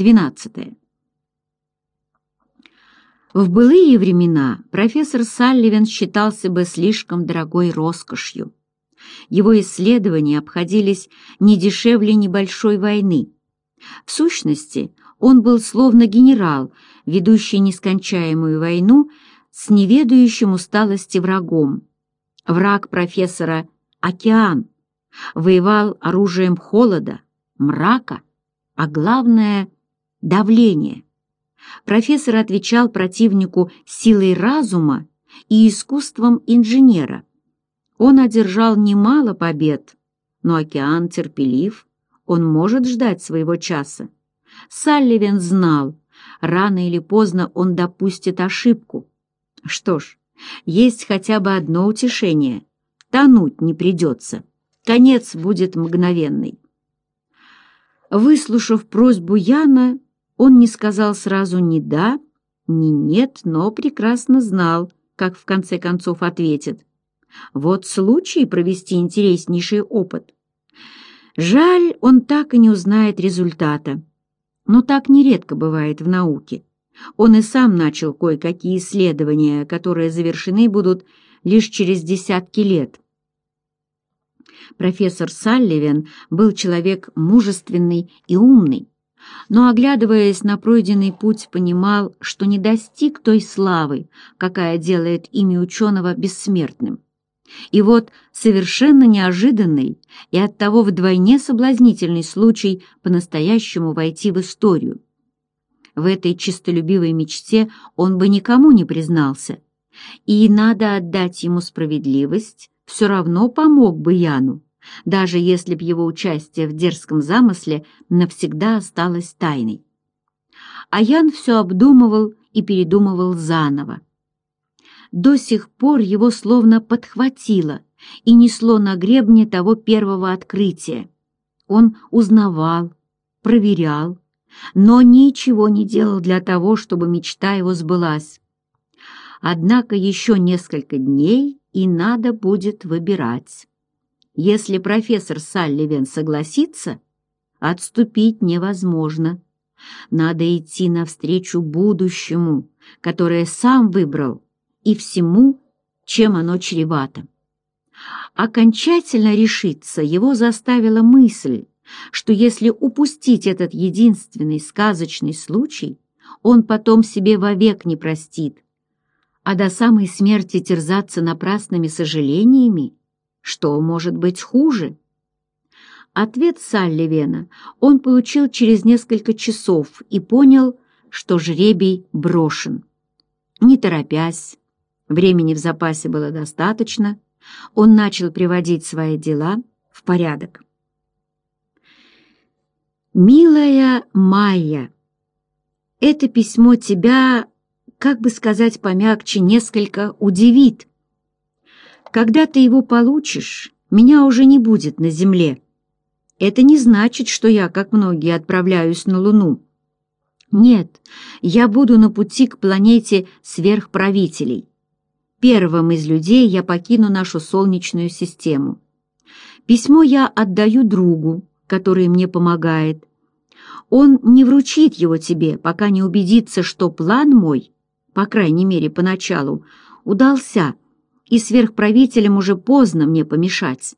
12. В былые времена профессор Салливен считался бы слишком дорогой роскошью. Его исследования обходились не дешевле небольшой войны. В сущности, он был словно генерал, ведущий нескончаемую войну с неведающим усталости врагом. Враг профессора — океан. Воевал оружием холода, мрака, а главное — давление. Профессор отвечал противнику силой разума и искусством инженера. Он одержал немало побед, но океан терпелив, он может ждать своего часа. Салливен знал, рано или поздно он допустит ошибку. Что ж, есть хотя бы одно утешение — тонуть не придется. Конец будет мгновенный. Выслушав просьбу Яна, он не сказал сразу ни «да», ни «нет», но прекрасно знал, как в конце концов ответит. Вот случай провести интереснейший опыт. Жаль, он так и не узнает результата. Но так нередко бывает в науке. Он и сам начал кое-какие исследования, которые завершены будут лишь через десятки лет. Профессор Салливен был человек мужественный и умный, но, оглядываясь на пройденный путь, понимал, что не достиг той славы, какая делает имя ученого бессмертным. И вот совершенно неожиданный и оттого вдвойне соблазнительный случай по-настоящему войти в историю. В этой чистолюбивой мечте он бы никому не признался. И надо отдать ему справедливость, все равно помог бы Яну даже если б его участие в дерзком замысле навсегда осталось тайной. А Ян все обдумывал и передумывал заново. До сих пор его словно подхватило и несло на гребне того первого открытия. Он узнавал, проверял, но ничего не делал для того, чтобы мечта его сбылась. Однако еще несколько дней и надо будет выбирать. Если профессор Салливен согласится, отступить невозможно. Надо идти навстречу будущему, которое сам выбрал, и всему, чем оно чревато. Окончательно решиться его заставила мысль, что если упустить этот единственный сказочный случай, он потом себе вовек не простит, а до самой смерти терзаться напрасными сожалениями что может быть хуже? Ответ Салливена он получил через несколько часов и понял, что жребий брошен. Не торопясь, времени в запасе было достаточно, он начал приводить свои дела в порядок. «Милая Майя, это письмо тебя, как бы сказать помягче, несколько удивит. Когда ты его получишь, меня уже не будет на Земле. Это не значит, что я, как многие, отправляюсь на Луну. Нет, я буду на пути к планете сверхправителей. Первым из людей я покину нашу Солнечную систему. Письмо я отдаю другу, который мне помогает. Он не вручит его тебе, пока не убедится, что план мой, по крайней мере, поначалу, удался – и сверхправителям уже поздно мне помешать.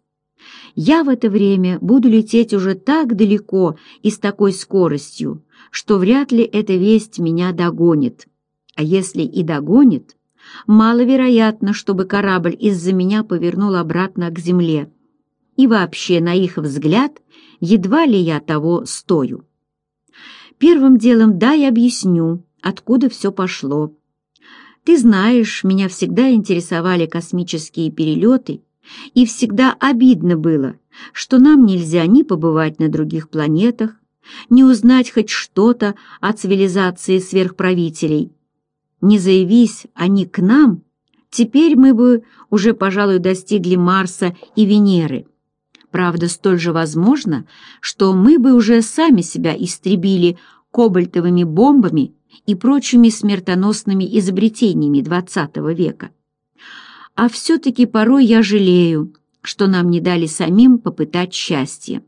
Я в это время буду лететь уже так далеко и с такой скоростью, что вряд ли эта весть меня догонит. А если и догонит, маловероятно, чтобы корабль из-за меня повернул обратно к земле. И вообще, на их взгляд, едва ли я того стою. Первым делом дай объясню, откуда все пошло, ты знаешь, меня всегда интересовали космические перелеты, и всегда обидно было, что нам нельзя ни побывать на других планетах, ни узнать хоть что-то о цивилизации сверхправителей. Не заявись они к нам, теперь мы бы уже, пожалуй, достигли Марса и Венеры. Правда, столь же возможно, что мы бы уже сами себя истребили кобальтовыми бомбами и прочими смертоносными изобретениями XX века. А все-таки порой я жалею, что нам не дали самим попытать счастье.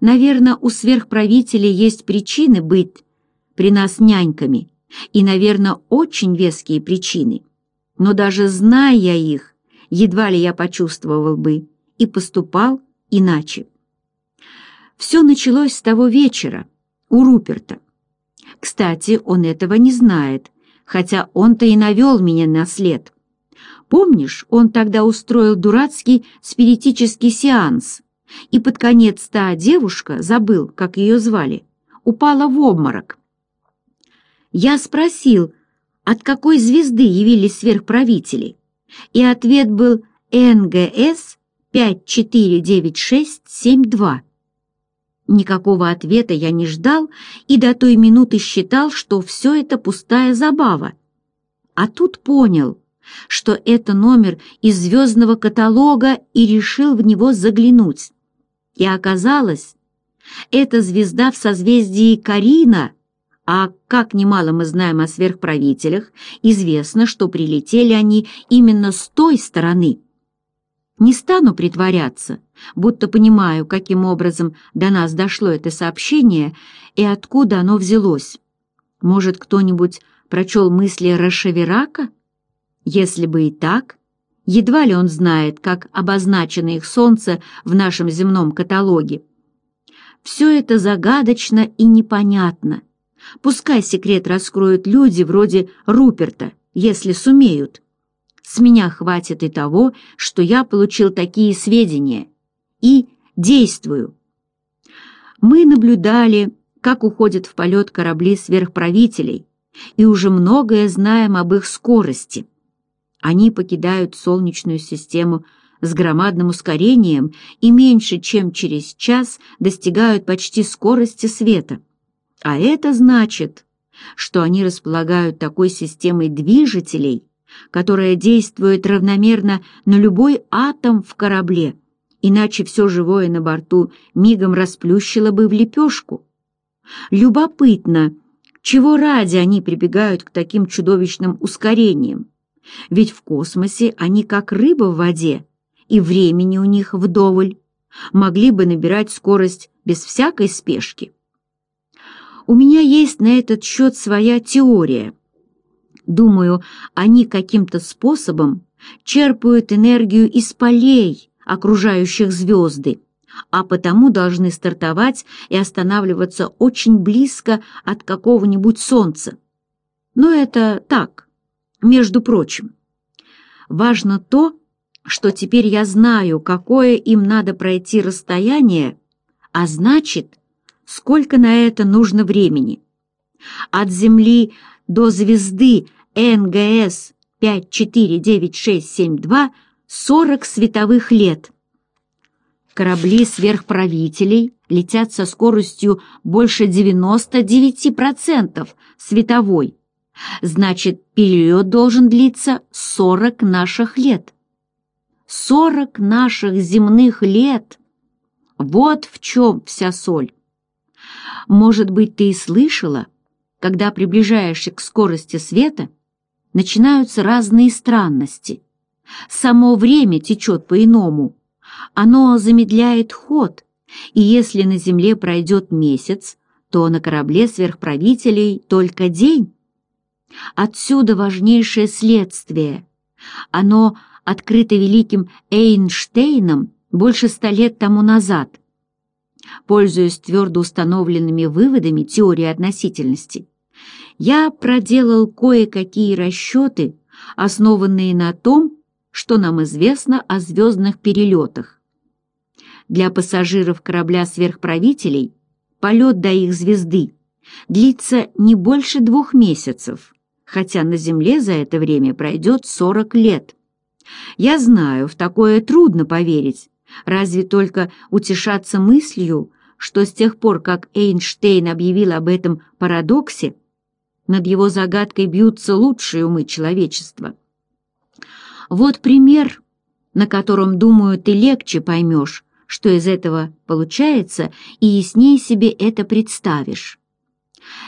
Наверное, у сверхправителей есть причины быть при нас няньками, и, наверное, очень веские причины. Но даже зная их, едва ли я почувствовал бы и поступал иначе. Все началось с того вечера у Руперта. Кстати, он этого не знает, хотя он-то и навел меня на след. Помнишь, он тогда устроил дурацкий спиритический сеанс, и под конец та девушка, забыл, как ее звали, упала в обморок. Я спросил, от какой звезды явились сверхправители, и ответ был НГС 549672. Никакого ответа я не ждал и до той минуты считал, что все это пустая забава. А тут понял, что это номер из звездного каталога и решил в него заглянуть. И оказалось, это звезда в созвездии Карина, а, как немало мы знаем о сверхправителях, известно, что прилетели они именно с той стороны – не стану притворяться, будто понимаю, каким образом до нас дошло это сообщение и откуда оно взялось. Может, кто-нибудь прочел мысли Рашевирака? Если бы и так, едва ли он знает, как обозначено их солнце в нашем земном каталоге. Все это загадочно и непонятно. Пускай секрет раскроют люди вроде Руперта, если сумеют. С меня хватит и того, что я получил такие сведения. И действую. Мы наблюдали, как уходят в полет корабли сверхправителей, и уже многое знаем об их скорости. Они покидают Солнечную систему с громадным ускорением и меньше чем через час достигают почти скорости света. А это значит, что они располагают такой системой движителей, которая действует равномерно на любой атом в корабле, иначе все живое на борту мигом расплющило бы в лепешку. Любопытно, чего ради они прибегают к таким чудовищным ускорениям? Ведь в космосе они как рыба в воде, и времени у них вдоволь. Могли бы набирать скорость без всякой спешки. У меня есть на этот счет своя теория — Думаю, они каким-то способом черпают энергию из полей, окружающих звезды, а потому должны стартовать и останавливаться очень близко от какого-нибудь солнца. Но это так, между прочим. Важно то, что теперь я знаю, какое им надо пройти расстояние, а значит, сколько на это нужно времени. От Земли до звезды НГС 549672 40 световых лет. Корабли сверхправителей летят со скоростью больше 99% световой. Значит, период должен длиться 40 наших лет. 40 наших земных лет! Вот в чем вся соль. Может быть, ты и слышала, когда приближаешься к скорости света – начинаются разные странности. Само время течет по-иному. Оно замедляет ход, и если на Земле пройдет месяц, то на корабле сверхправителей только день. Отсюда важнейшее следствие. Оно открыто великим Эйнштейном больше ста лет тому назад. Пользуясь твердо установленными выводами теории относительности, я проделал кое-какие расчеты, основанные на том, что нам известно о звездных перелетах. Для пассажиров корабля-сверхправителей полет до их звезды длится не больше двух месяцев, хотя на Земле за это время пройдет 40 лет. Я знаю, в такое трудно поверить, разве только утешаться мыслью, что с тех пор, как Эйнштейн объявил об этом парадоксе, над его загадкой бьются лучшие умы человечества. Вот пример, на котором, думаю, ты легче поймешь, что из этого получается, и яснее себе это представишь.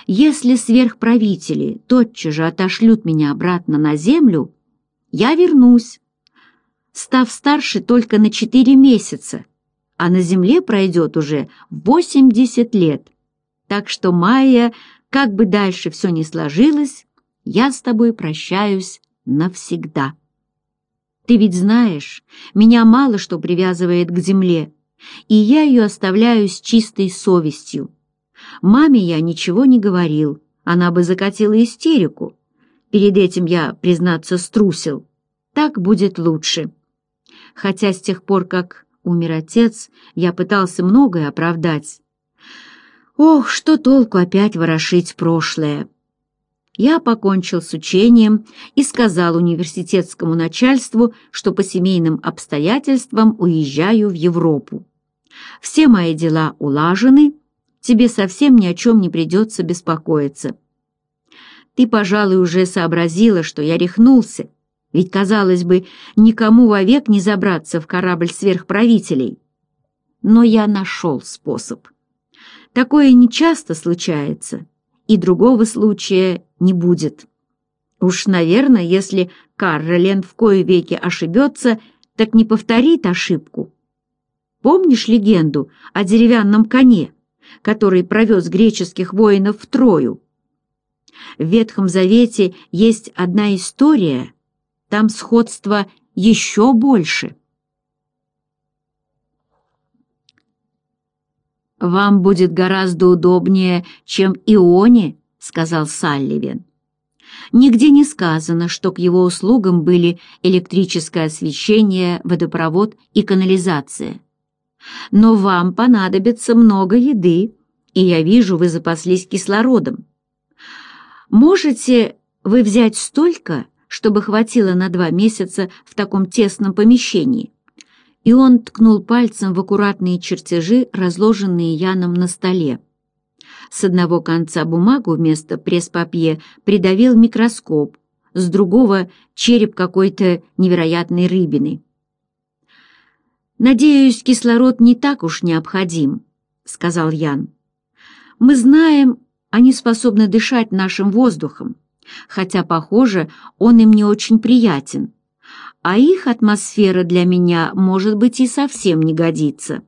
Если сверхправители тотчас же отошлют меня обратно на землю, я вернусь, став старше только на четыре месяца, а на земле пройдет уже 80 лет. Так что Майя как бы дальше все ни сложилось, я с тобой прощаюсь навсегда. Ты ведь знаешь, меня мало что привязывает к земле, и я ее оставляю с чистой совестью. Маме я ничего не говорил, она бы закатила истерику. Перед этим я, признаться, струсил. Так будет лучше. Хотя с тех пор, как умер отец, я пытался многое оправдать, Ох, что толку опять ворошить прошлое! Я покончил с учением и сказал университетскому начальству, что по семейным обстоятельствам уезжаю в Европу. Все мои дела улажены, тебе совсем ни о чем не придется беспокоиться. Ты, пожалуй, уже сообразила, что я рехнулся, ведь, казалось бы, никому вовек не забраться в корабль сверхправителей. Но я нашел способ. Такое нечасто случается, и другого случая не будет. Уж, наверное, если Каролин в кое веке ошибется, так не повторит ошибку. Помнишь легенду о деревянном коне, который провез греческих воинов в Трою? В Ветхом Завете есть одна история, там сходство еще больше. «Вам будет гораздо удобнее, чем Ионе», — сказал Салливен. Нигде не сказано, что к его услугам были электрическое освещение, водопровод и канализация. Но вам понадобится много еды, и я вижу, вы запаслись кислородом. Можете вы взять столько, чтобы хватило на два месяца в таком тесном помещении? и он ткнул пальцем в аккуратные чертежи, разложенные Яном на столе. С одного конца бумагу вместо пресс-папье придавил микроскоп, с другого — череп какой-то невероятной рыбины. «Надеюсь, кислород не так уж необходим», — сказал Ян. «Мы знаем, они способны дышать нашим воздухом, хотя, похоже, он им не очень приятен а их атмосфера для меня, может быть, и совсем не годится.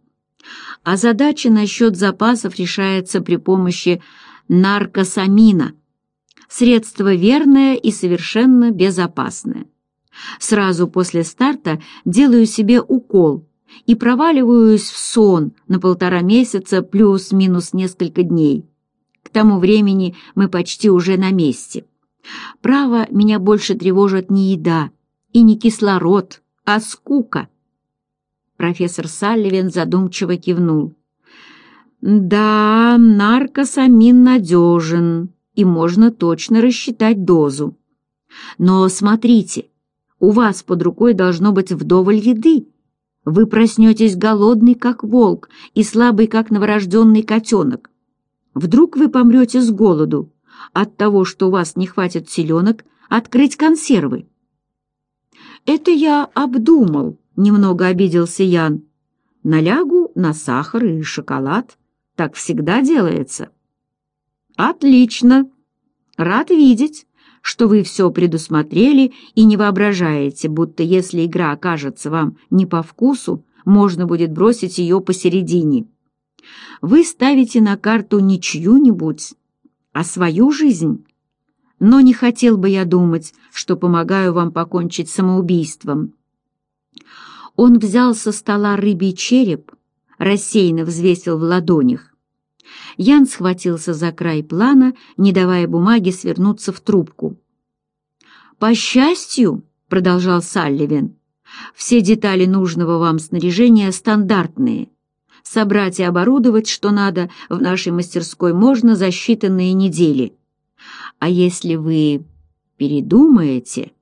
А задача насчет запасов решается при помощи наркосамина. Средство верное и совершенно безопасное. Сразу после старта делаю себе укол и проваливаюсь в сон на полтора месяца плюс-минус несколько дней. К тому времени мы почти уже на месте. Право, меня больше тревожит не еда – и не кислород, а скука. Профессор Салливен задумчиво кивнул. Да, наркосамин надежен, и можно точно рассчитать дозу. Но смотрите, у вас под рукой должно быть вдоволь еды. Вы проснетесь голодный, как волк, и слабый, как новорожденный котенок. Вдруг вы помрете с голоду от того, что у вас не хватит селенок, открыть консервы. «Это я обдумал», — немного обиделся Ян. «Налягу на сахар и шоколад. Так всегда делается». «Отлично! Рад видеть, что вы все предусмотрели и не воображаете, будто если игра окажется вам не по вкусу, можно будет бросить ее посередине. Вы ставите на карту не чью-нибудь, а свою жизнь но не хотел бы я думать, что помогаю вам покончить самоубийством». Он взял со стола рыбий череп, рассеянно взвесил в ладонях. Ян схватился за край плана, не давая бумаге свернуться в трубку. «По счастью», — продолжал Салливен, — «все детали нужного вам снаряжения стандартные. Собрать и оборудовать, что надо, в нашей мастерской можно за считанные недели». А если вы передумаете...»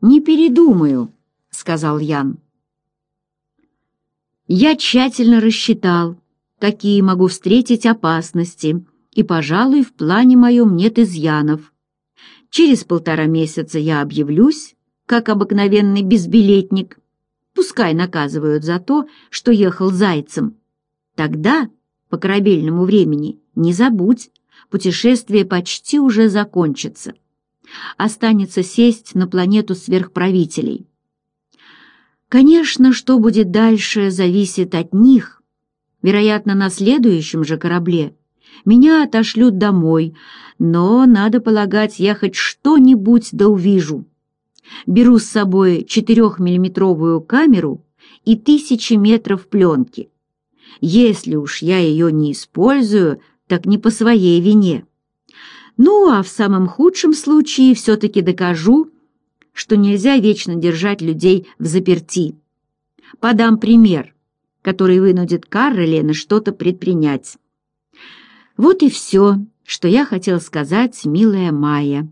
«Не передумаю», — сказал Ян. «Я тщательно рассчитал, какие могу встретить опасности, и, пожалуй, в плане моем нет изъянов. Через полтора месяца я объявлюсь, как обыкновенный безбилетник. Пускай наказывают за то, что ехал зайцем. Тогда, по корабельному времени, не забудь, путешествие почти уже закончится. Останется сесть на планету сверхправителей. Конечно, что будет дальше, зависит от них. Вероятно, на следующем же корабле меня отошлют домой, но, надо полагать, я хоть что-нибудь да увижу. Беру с собой 4-миллиметровую камеру и тысячи метров пленки. Если уж я ее не использую, так не по своей вине. Ну, а в самом худшем случае все-таки докажу, что нельзя вечно держать людей в заперти. Подам пример, который вынудит Каролина что-то предпринять. Вот и все, что я хотел сказать, милая Майя.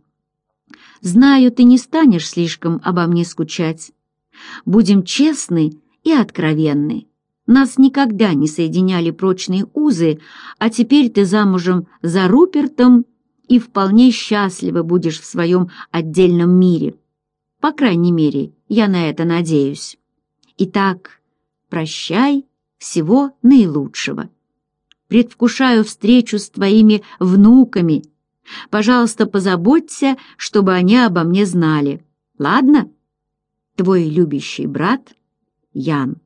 Знаю, ты не станешь слишком обо мне скучать. Будем честны и откровенны. Нас никогда не соединяли прочные узы, а теперь ты замужем за Рупертом и вполне счастлива будешь в своем отдельном мире. По крайней мере, я на это надеюсь. Итак, прощай, всего наилучшего. Предвкушаю встречу с твоими внуками. Пожалуйста, позаботься, чтобы они обо мне знали. Ладно? Твой любящий брат Ян.